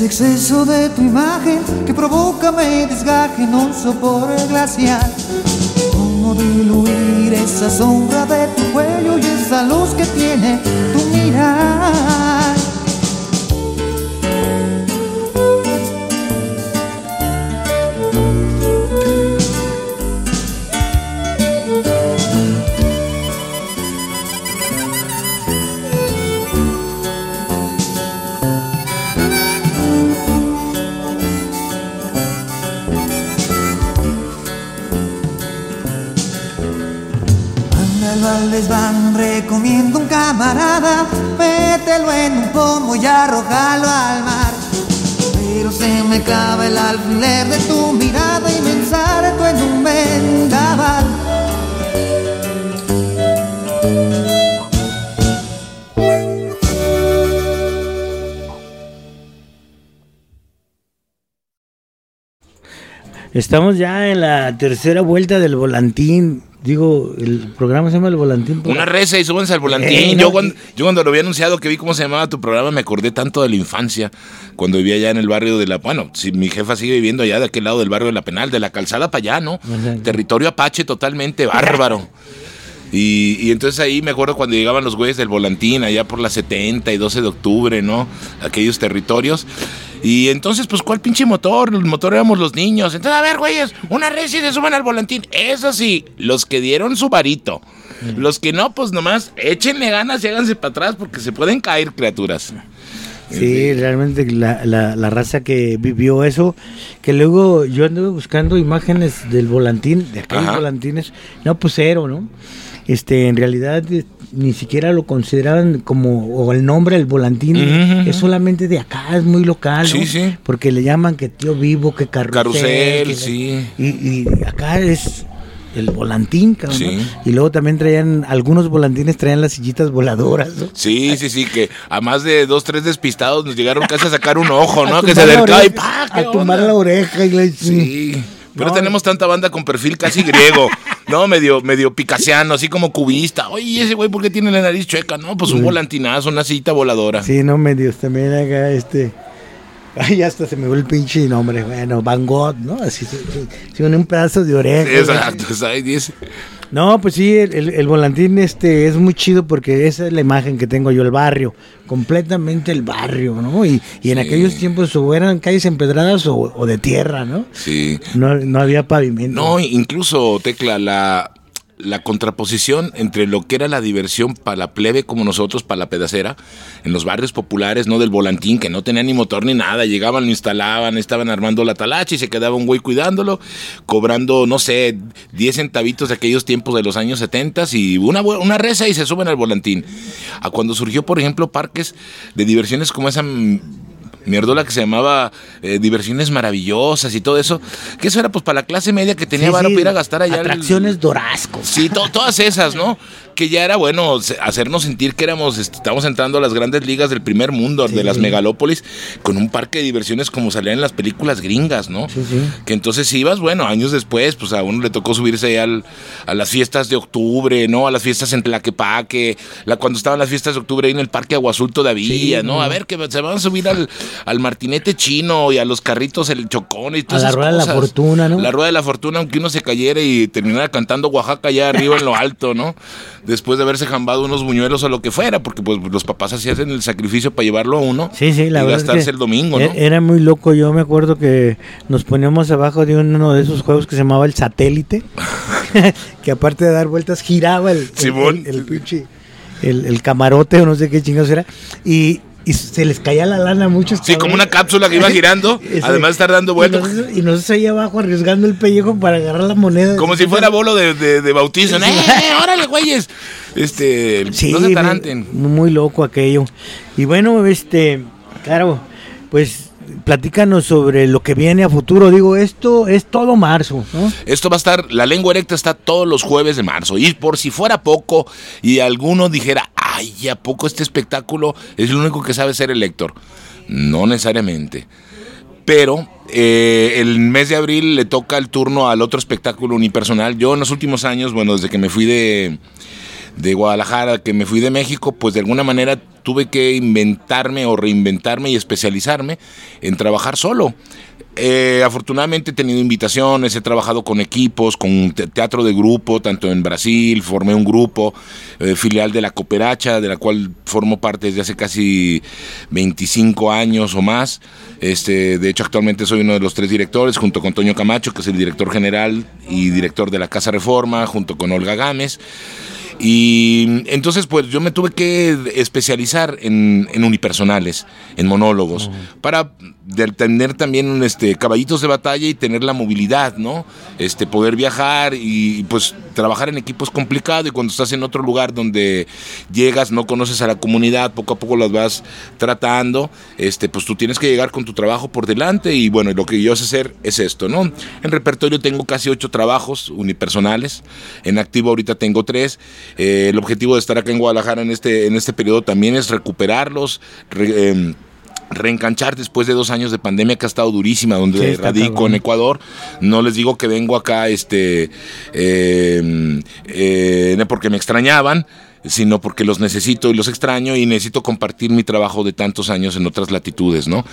exceso de tu imagen que provoca me desgaje no sopor glacial? ¿Cómo diluir esa sombra de tu cuello y esa luz que tiene tu mirar? Clava el alfiler de tu Estamos ya en la tercera vuelta del volantín. Digo, el programa se llama El Volantín. Una reza y súbanse al volantín. Eh, no, yo, cuando, yo cuando lo había anunciado que vi cómo se llamaba tu programa, me acordé tanto de la infancia, cuando vivía allá en el barrio de la... Bueno, si mi jefa sigue viviendo allá de aquel lado del barrio de la Penal, de la calzada para allá, ¿no? Territorio apache totalmente bárbaro. Y, y entonces ahí me acuerdo cuando llegaban los güeyes del volantín, allá por la 70 y 12 de octubre, ¿no? Aquellos territorios. Y entonces, pues, ¿cuál pinche motor? El motor éramos los niños. Entonces, a ver, güeyes, una red y se suban al volantín. Eso sí, los que dieron su varito. Los que no, pues nomás échenle ganas y háganse para atrás porque se pueden caer criaturas. Sí, realmente la, la, la raza que vivió eso, que luego yo anduve buscando imágenes del volantín, de aquellos Ajá. volantines, no, pues cero, ¿no? Este, en realidad eh, ni siquiera lo consideraban como, o el nombre del volantín, es solamente de acá, es muy local, ¿no? Sí, sí. Porque le llaman que tío vivo, que carrusel. Carrusel, que- sí. Y, y acá es el volantín, cabrón, ¿no? Sí. Y luego también traían, algunos volantines traían las sillitas voladoras, ¿no? Sí, sí, sí, que a más de dos, tres despistados nos llegaron casi a sacar un ojo, ¿no? A Que se acercaba y oreja, ¡pa! ¿qué A tumbar onda? la oreja y la... Sí. Pero No. tenemos tanta banda con perfil casi griego, ¿no? Medio, medio picasiano, así como cubista. Oye, ¿y ese güey, ¿por qué tiene la nariz chueca? No, pues un volantinazo, una cita voladora. Sí, no, medios también acá, este... Ay, hasta se me fue el pinche nombre, bueno, Van Gogh, ¿no? Así, se- un pedazo de oreja. Sí, exacto, ¿sabes? No, pues sí, el, el- el volantín este es muy chido porque esa es la imagen que tengo yo, el barrio, completamente el barrio, ¿no? Y, y en Sí. aquellos tiempos o eran calles empedradas o, o de tierra, ¿no? Sí. No, no había pavimento. No, incluso, Tecla, la, la contraposición entre lo que era la diversión para la plebe como nosotros, para la pedacera, en los barrios populares, no del volantín, que no tenía ni motor ni nada, llegaban, lo instalaban, estaban armando la talacha y se quedaba un güey cuidándolo, cobrando, no sé, 10 centavitos de aquellos tiempos de los años 70 y una, una reza y se suben al volantín. A cuando surgió, por ejemplo, parques de diversiones como esa... mierdola que se llamaba eh, Diversiones Maravillosas y todo eso, que eso era pues para la clase media que tenía Sí, varo sí, para ir a gastar allá. el- Atracciones dorascos. Sí, to- todas esas, ¿no? Que ya era bueno hacernos sentir que éramos, est- estábamos entrando a las grandes ligas del primer mundo, de las megalópolis, con un parque de diversiones como salían en las películas gringas, ¿no? Sí, sí. Que entonces ibas, bueno, años después, pues a uno le tocó subirse ahí al- a las fiestas de octubre, ¿no? A las fiestas en Tlaquepaque, la, cuando estaban las fiestas de octubre ahí en el Parque Agua Azul todavía, ¿no? A ver, que se van a subir al, al martinete chino y a los carritos el chocón y todas la esas rueda de la fortuna, ¿no? La rueda de la fortuna, aunque uno se cayera y terminara cantando Oaxaca allá arriba en lo alto, ¿no? Después de haberse jambado unos buñuelos o lo que fuera, porque pues los papás hacían el sacrificio para llevarlo a uno Sí, sí, la y verdad. es gastarse que el domingo, e- ¿no? Era muy loco. Yo me acuerdo que nos poníamos abajo de uno de esos juegos que se llamaba el satélite, que aparte de dar vueltas giraba el, el, el- el camarote o no sé qué chingados era. Y, y se les caía la lana a muchos. Sí, como una cápsula que iba girando, además de estar dando vueltas. Y nosotros ahí abajo arriesgando el pellejo para agarrar la moneda. Como si fuera bolo de, de- de bautizo. ¿no? ¡Eh, órale, güeyes! Este, Sí, no se muy, taranten. muy loco aquello. Y bueno, este, claro, pues platícanos sobre lo que viene a futuro. Digo, esto es todo marzo, ¿no? Esto va a estar, la lengua erecta está todos los jueves de marzo. Y por si fuera poco y alguno dijera, ay, ¿a poco este espectáculo es lo único que sabe ser el Héctor? No necesariamente. Pero eh, el mes de abril le toca el turno al otro espectáculo unipersonal. Yo en los últimos años, bueno, desde que me fui de, de Guadalajara, que me fui de México, pues de alguna manera tuve que inventarme o reinventarme y especializarme en trabajar solo. Eh, afortunadamente he tenido invitaciones, he trabajado con equipos, con te- teatro de grupo, tanto en Brasil, formé un grupo, eh, filial de la Cooperacha, de la cual formo parte desde hace casi 25 años o más. Este, de hecho, actualmente soy uno de los tres directores, junto con Toño Camacho, que es el director general y director de la Casa Reforma, junto con Olga Gámez. Y entonces, pues yo me tuve que especializar en, en unipersonales, en monólogos, para de- tener también este, caballitos de batalla y tener la movilidad, ¿no? Este, poder viajar y, pues trabajar en equipo es complicado y cuando estás en otro lugar donde llegas, no conoces a la comunidad, poco a poco las vas tratando, este, pues tú tienes que llegar con tu trabajo por delante y bueno, lo que yo sé hacer es esto, ¿no? En repertorio tengo casi ocho trabajos unipersonales, en activo ahorita tengo tres. Eh, el objetivo de estar acá en Guadalajara en este, en este periodo también es recuperarlos, re- em, reenganchar después de dos años de pandemia que ha estado durísima, donde Sí, radico cabrón. en Ecuador. No les digo que vengo acá este, eh, eh, porque me extrañaban, sino porque los necesito y los extraño y necesito compartir mi trabajo de tantos años en otras latitudes, ¿no?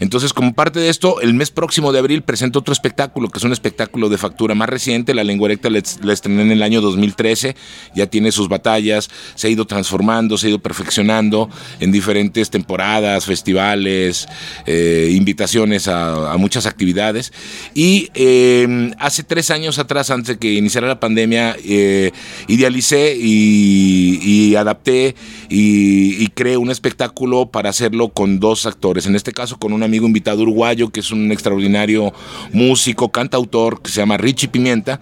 Entonces, como parte de esto, el mes próximo de abril presento otro espectáculo, que es un espectáculo de factura más reciente, La Lengua Erecta la estrené en el año 2013, ya tiene sus batallas, se ha ido transformando, se ha ido perfeccionando en diferentes temporadas, festivales, eh, invitaciones a, a muchas actividades. Y eh, hace tres años atrás, antes de que iniciara la pandemia, eh, idealicé y, y adapté y, creé un espectáculo para hacerlo con dos actores. En este caso, con un amigo invitado uruguayo, que es un extraordinario músico, cantautor, que se llama Richie Pimienta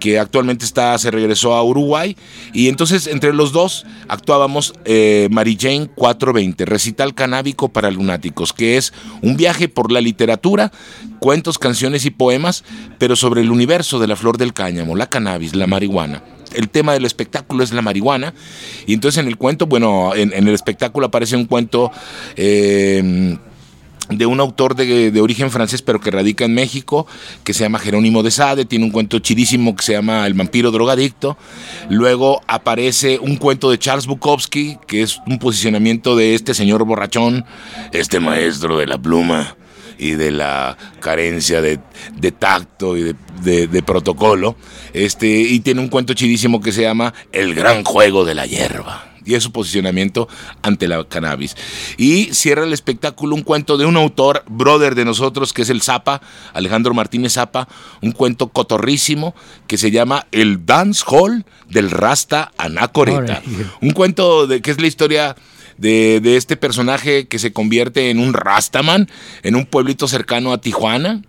que actualmente está, se regresó a Uruguay, y entonces entre los dos actuábamos eh, Mary Jane 420, recital canábico para lunáticos, que es un viaje por la literatura, cuentos, canciones y poemas, pero sobre el universo de la flor del cáñamo, la cannabis, la marihuana. El tema del espectáculo es la marihuana, y entonces en el cuento, bueno, en, el espectáculo aparece un cuento... eh, de un autor de, de, origen francés pero que radica en México, que se llama Jerónimo de Sade, tiene un cuento chidísimo que se llama El vampiro drogadicto. Luego aparece un cuento de Charles Bukowski, que es un posicionamiento de este señor borrachón, este maestro de la pluma. Y de la carencia de, de tacto y de, de- de protocolo. Este, y tiene un cuento chidísimo que se llama El gran juego de la hierba. Y es su posicionamiento ante la cannabis. Y cierra el espectáculo un cuento de un autor, brother de nosotros, que es el Zapa, Alejandro Martínez Zapa, un cuento cotorrísimo que se llama El Dance Hall del Rasta Anacoreta. Un cuento de que es la historia de, este personaje que se convierte en un Rastaman en un pueblito cercano a Tijuana.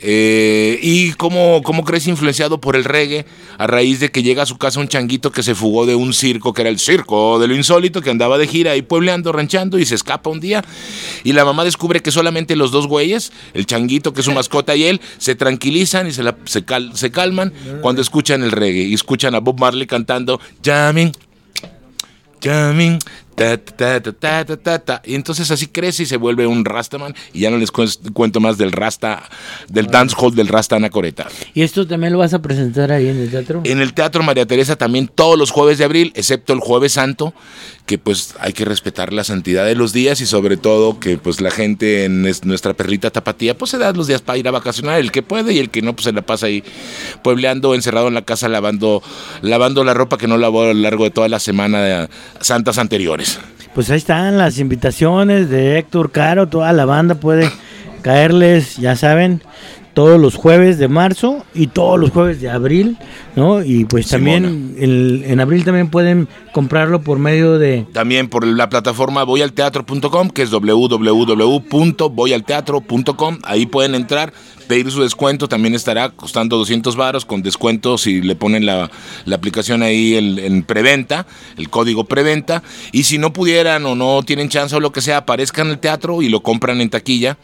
eh, y cómo, cómo crece influenciado por el reggae a raíz de que llega a su casa un changuito que se fugó de un circo, que era el circo de lo insólito, que andaba de gira ahí puebleando, ranchando y se escapa un día. Y la mamá descubre que solamente los dos güeyes, el changuito que es su mascota y él, se tranquilizan y se, se, se calman cuando escuchan el reggae y escuchan a Bob Marley cantando Jamming, jamming, ta, ta, ta. Y entonces así crece y se vuelve un Rastaman. Y ya no les cuen- cuento más del Rasta, del dance hall del Rasta Anacoreta. ¿Y esto también lo vas a presentar ahí en el teatro? En el Teatro María Teresa también todos los jueves de abril, excepto el jueves santo, que pues hay que respetar la santidad de los días y sobre todo que pues la gente en es- nuestra perrita tapatía pues se da los días para ir a vacacionar, el que puede y el que no pues se la pasa ahí puebleando, encerrado en la casa lavando, lavando la ropa que no lavó a lo largo de toda la semana de santas anteriores. Pues ahí están las invitaciones de Héctor Caro, toda la banda puede caerles, ya saben, todos los jueves de marzo y todos los jueves de abril, ¿no? Y pues también el- en abril también pueden comprarlo por medio de... También por la plataforma voyalteatro.com, que es www.voyalteatro.com. Ahí pueden entrar, pedir su descuento. También estará costando 200 varos con descuento si le ponen la, la aplicación ahí el- en preventa, el código preventa. Y si no pudieran o no tienen chance o lo que sea, aparezcan en el teatro y lo compran en taquilla.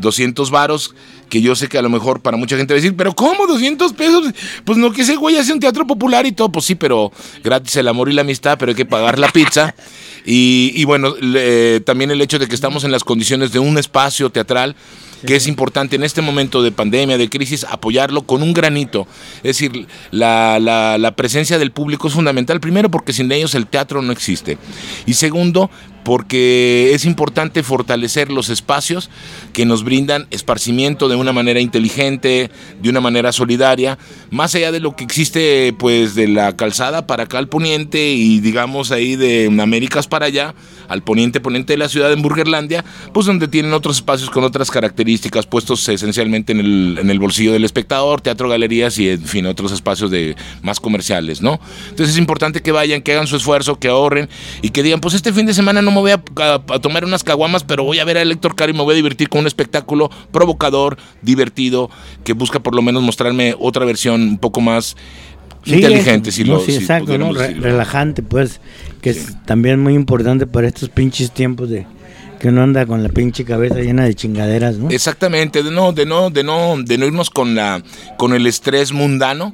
200 varos, que yo sé que a lo mejor para mucha gente va a decir, pero ¿cómo 200 pesos? Pues no, que ese güey hace un teatro popular y todo, pues sí, pero gratis el amor y la amistad, pero hay que pagar la pizza. Y, y bueno, le- también el hecho de que estamos en las condiciones de un espacio teatral, que es importante en este momento de pandemia, de crisis, apoyarlo con un granito. Es decir, la, la- la presencia del público es fundamental, primero porque sin ellos el teatro no existe. Y segundo, porque es importante fortalecer los espacios que nos brindan esparcimiento de una manera inteligente, de una manera solidaria, más allá de lo que existe pues de la calzada para acá al poniente y digamos ahí de Américas para allá, al poniente poniente de la ciudad de Burgerlandia, pues donde tienen otros espacios con otras características puestos esencialmente en el, en el bolsillo del espectador, teatro, galerías y en fin otros espacios de más comerciales, ¿no? Entonces es importante que vayan, que hagan su esfuerzo, que ahorren y que digan, pues este fin de semana no me voy a, a- a tomar unas caguamas, pero voy a ver a Héctor Caro y me voy a divertir con un espectáculo provocador, divertido, que busca por lo menos mostrarme otra versión un poco más Sí, inteligente, si no, lo sí, si exacto, ¿no? Re- relajante, pues, que es también muy importante para estos pinches tiempos de que uno anda con la pinche cabeza llena de chingaderas, ¿no? Exactamente, de no, de no, de no, de no irnos con la, con el estrés mundano,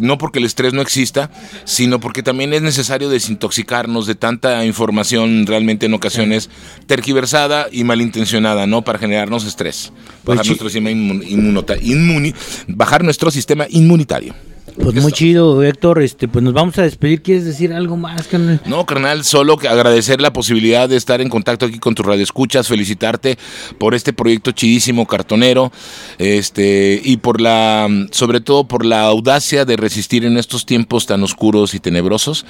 no porque el estrés no exista, sino porque también es necesario desintoxicarnos de tanta información realmente en ocasiones tergiversada y malintencionada, ¿no? Para generarnos estrés. Pues Bajar nuestro sistema inmun- inmunota- inmuni- bajar nuestro sistema inmunitario. Pues muy chido, Héctor, este, pues nos vamos a despedir, ¿quieres decir algo más? carnal? No, carnal, solo que agradecer la posibilidad de estar en contacto aquí con tu radio escuchas, felicitarte por este proyecto chidísimo cartonero, este, y por la, sobre todo por la audacia de resistir en estos tiempos tan oscuros y tenebrosos,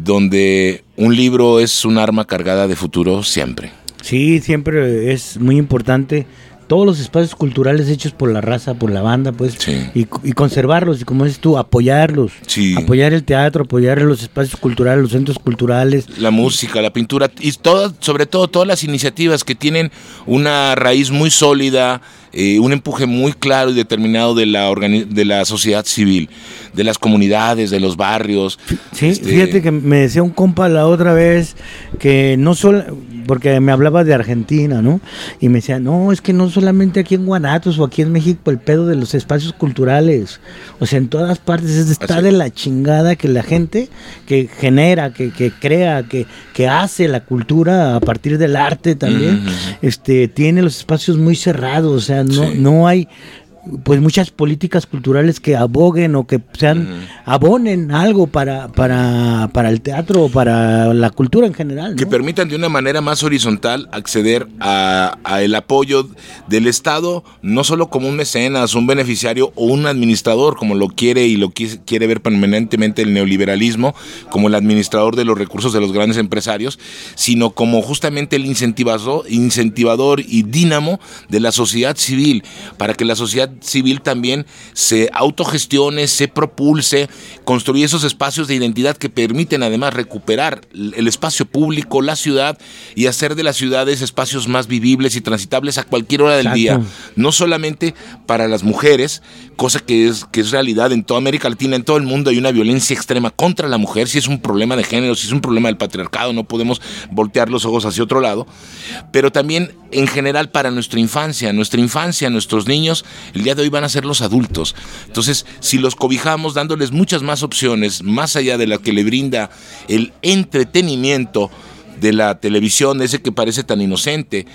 donde un libro es un arma cargada de futuro siempre. Sí, siempre es muy importante todos los espacios culturales hechos por la raza, por la banda, pues, Sí. y, y conservarlos, y como dices tú, apoyarlos, Sí. apoyar el teatro, apoyar los espacios culturales, los centros culturales, la música, la pintura y todas, sobre todo todas las iniciativas que tienen una raíz muy sólida, eh, un empuje muy claro y determinado de la de la sociedad civil, de las comunidades, de los barrios. Sí, Este, fíjate que me decía un compa la otra vez que no solo, porque me hablaba de Argentina, ¿no? Y me decía, no, es que no solamente aquí en Guanatos o aquí en México el pedo de los espacios culturales, o sea, en todas partes es- está Así. de la chingada que la gente que genera, que, que crea, que, que hace la cultura a partir del arte también, este, tiene los espacios muy cerrados, o sea, no, Sí. no hay pues muchas políticas culturales que aboguen o que sean abonen algo para para para el teatro o para la cultura en general. ¿no? que permitan de una manera más horizontal acceder a, a el apoyo del Estado, no solo como un mecenas, un beneficiario o un administrador, como lo quiere y lo quiere ver permanentemente el neoliberalismo, como el administrador de los recursos de los grandes empresarios, sino como justamente el incentivador, incentivador y dínamo de la sociedad civil, para que la sociedad civil también se autogestione, se propulse, construye esos espacios de identidad que permiten además recuperar el el espacio público, la ciudad y hacer de las ciudades espacios más vivibles y transitables a cualquier hora del Exacto. día. No solamente para las mujeres, cosa que es, que es realidad en toda América Latina, en todo el mundo hay una violencia extrema contra la mujer, si es un problema de género, si es un problema del patriarcado, no podemos voltear los ojos hacia otro lado, pero también en general para nuestra infancia, nuestra infancia, nuestros niños, el día de hoy van a ser los adultos. Entonces, si los cobijamos dándoles muchas más opciones, más allá de la que le brinda el entretenimiento de la televisión, ese que parece tan inocente,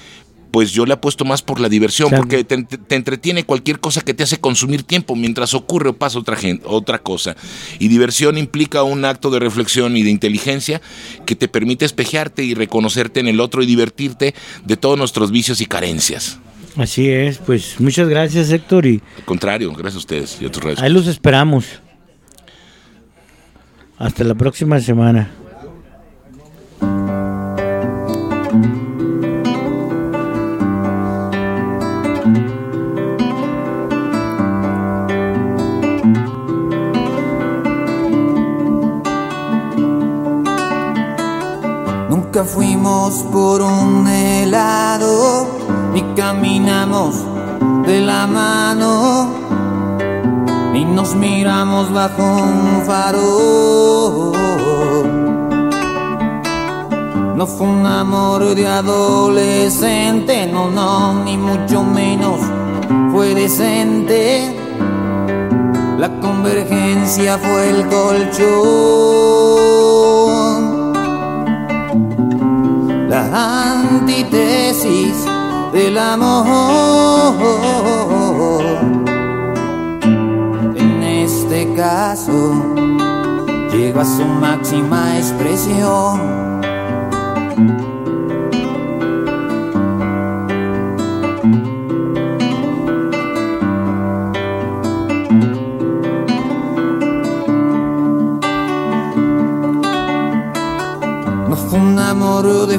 pues yo le apuesto más por la diversión, Claro. porque te, te entretiene cualquier cosa que te hace consumir tiempo mientras ocurre o pasa otra, gen- otra cosa. Y diversión implica un acto de reflexión y de inteligencia que te permite espejearte y reconocerte en el otro y divertirte de todos nuestros vicios y carencias. Así es, pues muchas gracias Héctor y Al contrario, gracias a ustedes y a tus redes. ahí los esperamos. Hasta la próxima semana. Fuimos por un helado, ni caminamos de la mano, ni nos miramos bajo un faro. No fue un amor de adolescente, no, no, ni mucho menos fue decente. La convergencia fue el colchón. La antítesis del amor. En este caso, llegó a su máxima expresión.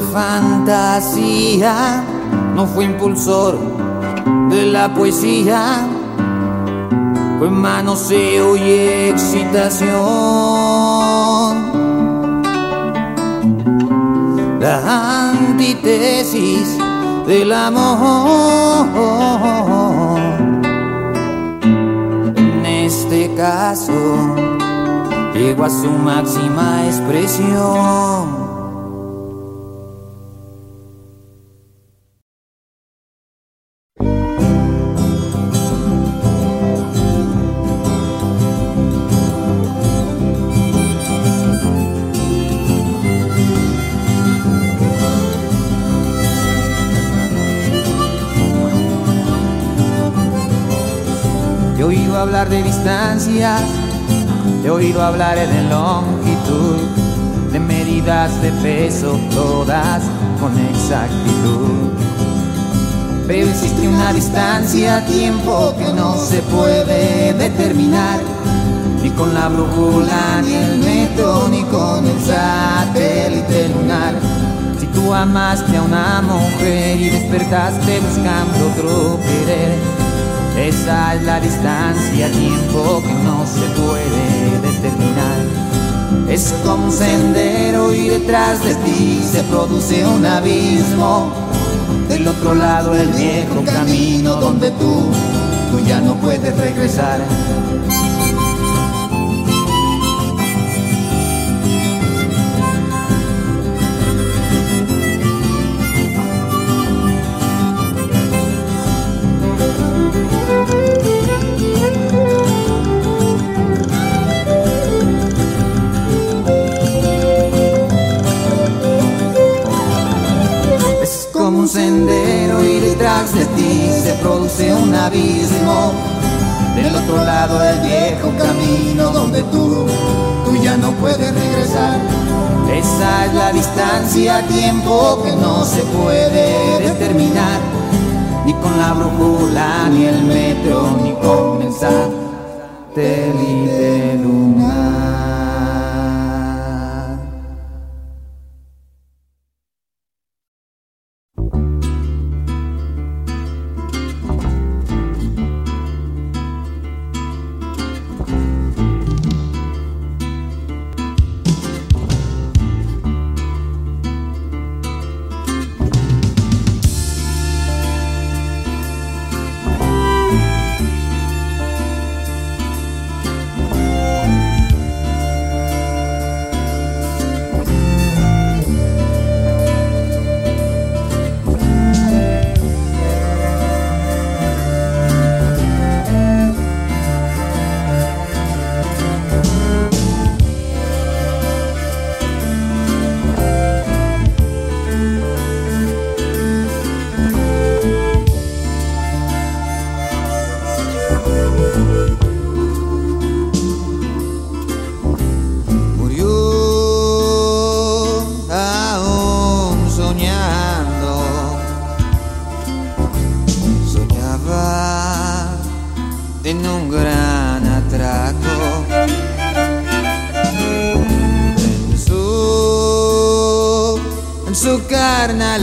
Fantasía, no fue impulsor de la poesía, fue manoseo y excitación. La antítesis del amor. En este caso, llegó a su máxima expresión. Oído hablar de distancias, he oído hablar de longitud, de medidas de peso, todas con exactitud. Pero existe una distancia, tiempo que no se puede determinar, ni con la brújula, ni el metro, ni con el satélite lunar. Si tú amaste a una mujer y despertaste buscando otro querer, esa es la distancia, tiempo que no se puede determinar. Es como un sendero y detrás de ti se produce un abismo. Del otro lado el viejo camino donde tú, tú ya no puedes regresar. Distancia, tiempo que no se puede determinar, ni con la brújula, ni el metro, ni comenzar satélite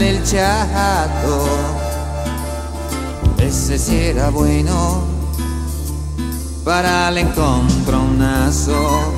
el chato. Ese sí era bueno para el encontronazo.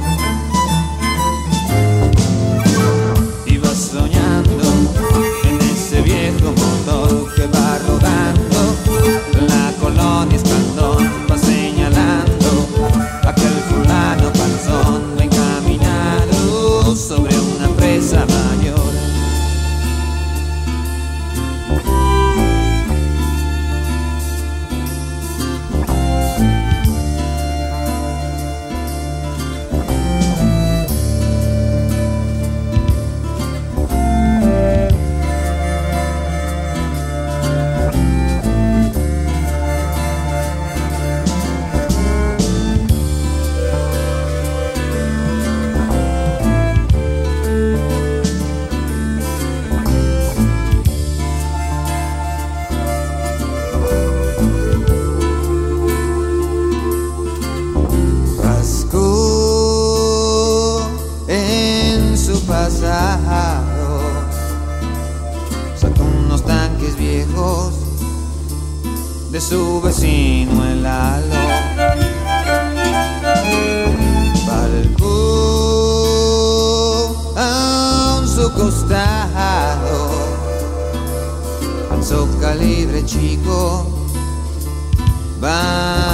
Todo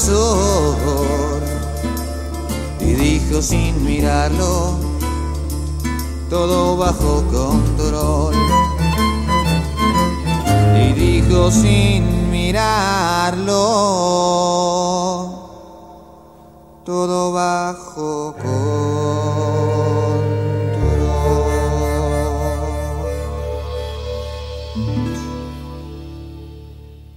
bajo